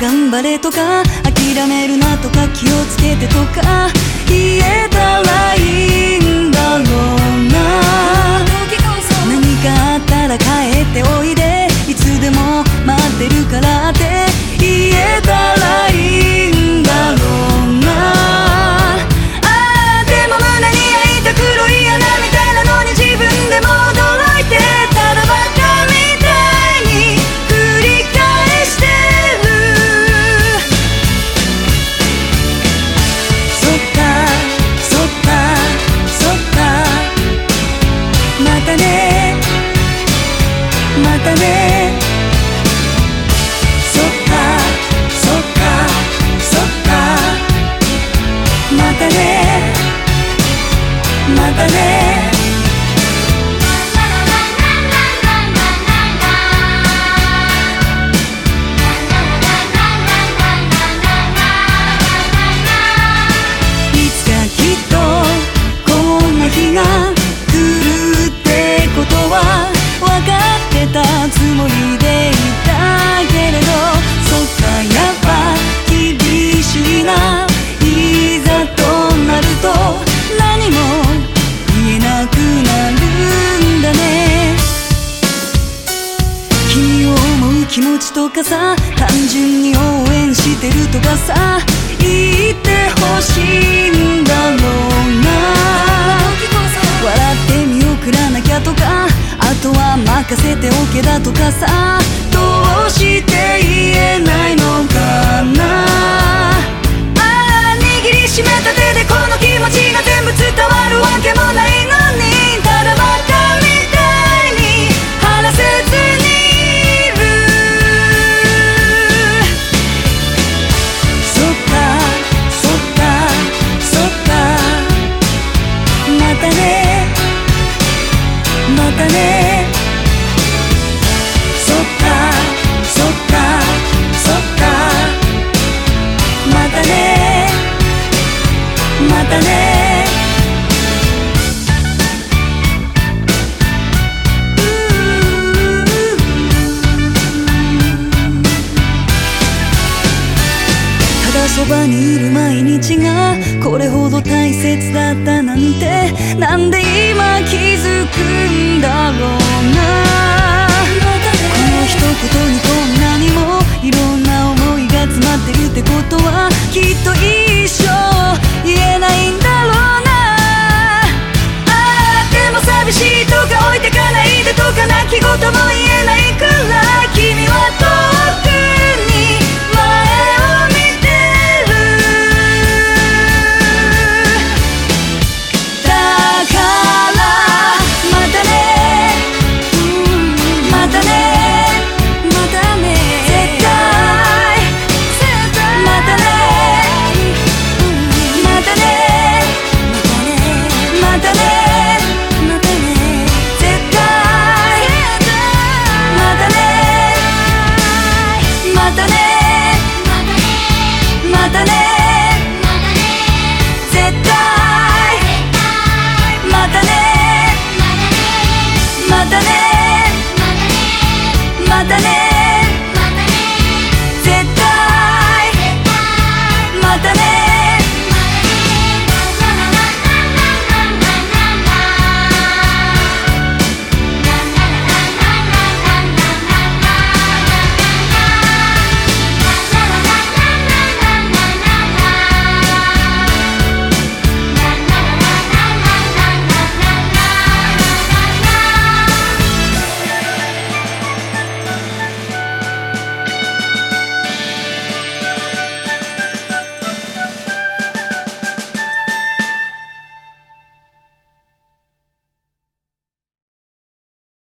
頑張れとか諦めるなとか気をつけてとか言えたらてるとかさ言ってほしいんだろうな。笑って見送らなきゃとかあとは任せておけだとかさどうして言えないのかな。そばにいる毎日がこれほど大切だったなんて。なんで今気づくんだろうな。この一言にこんなにもいろんな思いが詰まってるってことはきっと一生言えないんだろうな。ああでも寂しいとか置いてかないでとか泣き言も言えない